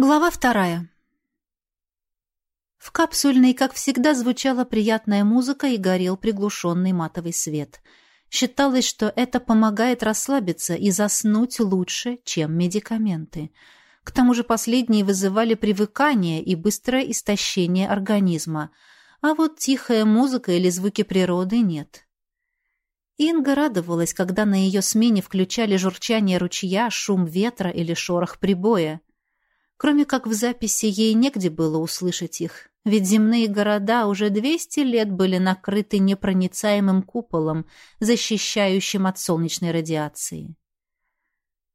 Глава вторая. В капсульной, как всегда, звучала приятная музыка и горел приглушенный матовый свет. Считалось, что это помогает расслабиться и заснуть лучше, чем медикаменты. К тому же последние вызывали привыкание и быстрое истощение организма, а вот тихая музыка или звуки природы нет. Инга радовалась, когда на ее смене включали журчание ручья, шум ветра или шорох прибоя. Кроме как в записи ей негде было услышать их, ведь земные города уже 200 лет были накрыты непроницаемым куполом, защищающим от солнечной радиации.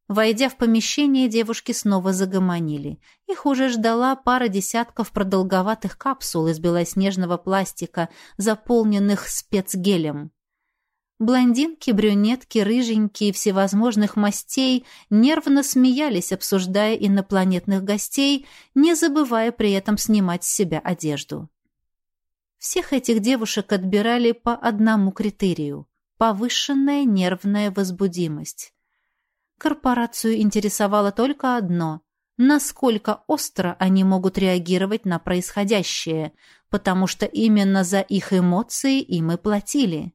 Войдя в помещение, девушки снова загомонили. Их уже ждала пара десятков продолговатых капсул из белоснежного пластика, заполненных спецгелем. Блондинки, брюнетки, рыженькие всевозможных мастей нервно смеялись, обсуждая инопланетных гостей, не забывая при этом снимать с себя одежду. Всех этих девушек отбирали по одному критерию – повышенная нервная возбудимость. Корпорацию интересовало только одно – насколько остро они могут реагировать на происходящее, потому что именно за их эмоции им и платили.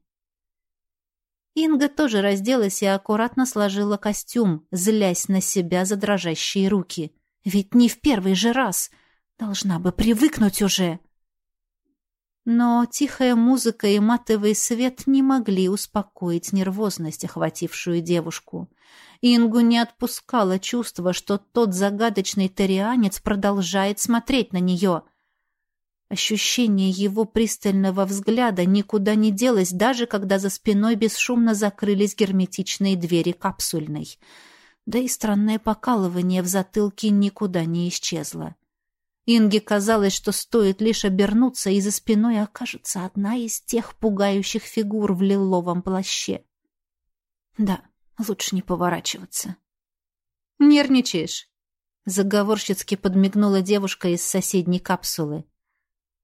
Инга тоже разделась и аккуратно сложила костюм, злясь на себя за дрожащие руки. Ведь не в первый же раз. Должна бы привыкнуть уже. Но тихая музыка и матовый свет не могли успокоить нервозность, охватившую девушку. Ингу не отпускало чувство, что тот загадочный тарианец продолжает смотреть на нее — Ощущение его пристального взгляда никуда не делось, даже когда за спиной бесшумно закрылись герметичные двери капсульной. Да и странное покалывание в затылке никуда не исчезло. Инге казалось, что стоит лишь обернуться, и за спиной окажется одна из тех пугающих фигур в лиловом плаще. Да, лучше не поворачиваться. «Нервничаешь?» — заговорщицки подмигнула девушка из соседней капсулы.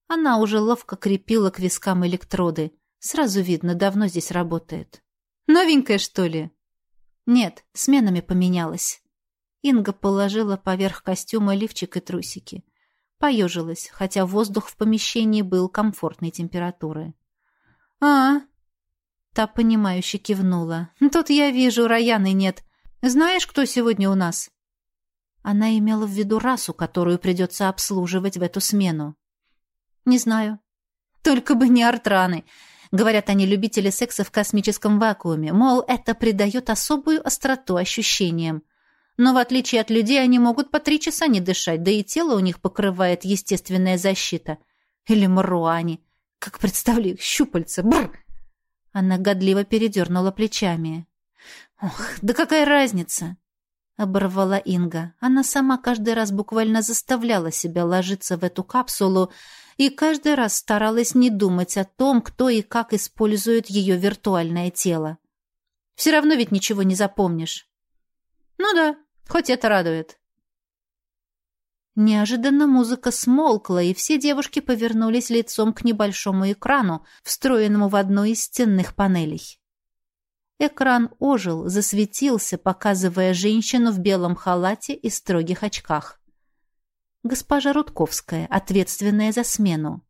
Она уже ловко крепила к вискам электроды. Сразу видно, давно здесь работает. «Новенькая, что ли?» «Нет, сменами поменялась». Инга положила поверх костюма лифчик и трусики. Поежилась, хотя воздух в помещении был комфортной температуры. «А, Та, понимающе кивнула. «Тут я вижу, Раяны нет. Знаешь, кто сегодня у нас?» Она имела в виду расу, которую придется обслуживать в эту смену. Не знаю. Только бы не артраны. Говорят они любители секса в космическом вакууме. Мол, это придает особую остроту ощущениям. Но в отличие от людей, они могут по три часа не дышать, да и тело у них покрывает естественная защита. Или маруани. Как представлю щупальца. Бррр! Она годливо передернула плечами. «Ох, да какая разница?» — оборвала Инга. Она сама каждый раз буквально заставляла себя ложиться в эту капсулу, и каждый раз старалась не думать о том, кто и как использует ее виртуальное тело. Все равно ведь ничего не запомнишь. Ну да, хоть это радует. Неожиданно музыка смолкла, и все девушки повернулись лицом к небольшому экрану, встроенному в одну из стенных панелей. Экран ожил, засветился, показывая женщину в белом халате и строгих очках госпожа Рудковская, ответственная за смену.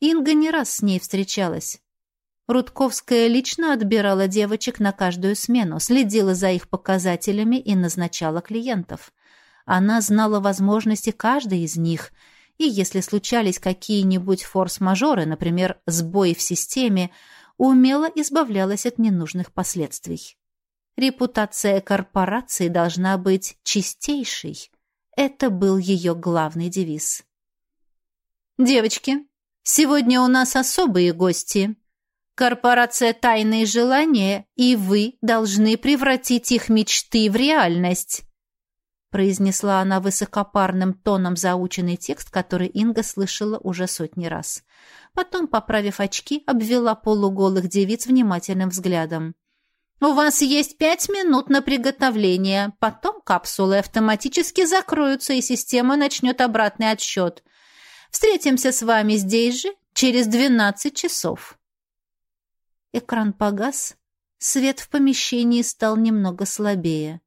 Инга не раз с ней встречалась. Рудковская лично отбирала девочек на каждую смену, следила за их показателями и назначала клиентов. Она знала возможности каждой из них, и если случались какие-нибудь форс-мажоры, например, сбои в системе, умело избавлялась от ненужных последствий. Репутация корпорации должна быть чистейшей – это был ее главный девиз. «Девочки, сегодня у нас особые гости. Корпорация «Тайные желания», и вы должны превратить их мечты в реальность», произнесла она высокопарным тоном заученный текст, который Инга слышала уже сотни раз. Потом, поправив очки, обвела полуголых девиц внимательным взглядом. У вас есть пять минут на приготовление. Потом капсулы автоматически закроются, и система начнет обратный отсчет. Встретимся с вами здесь же через двенадцать часов. Экран погас. Свет в помещении стал немного слабее.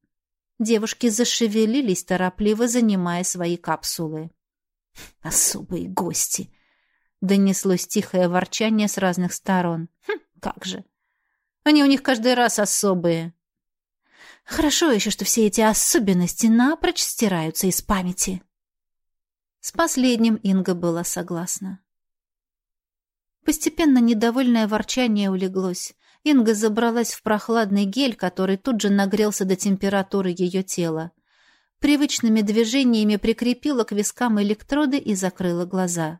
Девушки зашевелились, торопливо занимая свои капсулы. «Особые гости!» — донеслось тихое ворчание с разных сторон. «Хм, как же! Они у них каждый раз особые!» «Хорошо еще, что все эти особенности напрочь стираются из памяти!» С последним Инга была согласна. Постепенно недовольное ворчание улеглось. Инга забралась в прохладный гель, который тут же нагрелся до температуры ее тела. Привычными движениями прикрепила к вискам электроды и закрыла глаза.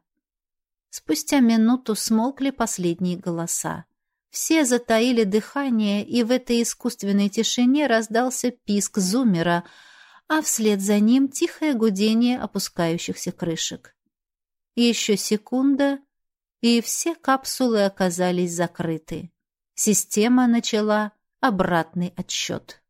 Спустя минуту смолкли последние голоса. Все затаили дыхание, и в этой искусственной тишине раздался писк зумера, а вслед за ним тихое гудение опускающихся крышек. Еще секунда, и все капсулы оказались закрыты. Система начала обратный отсчет.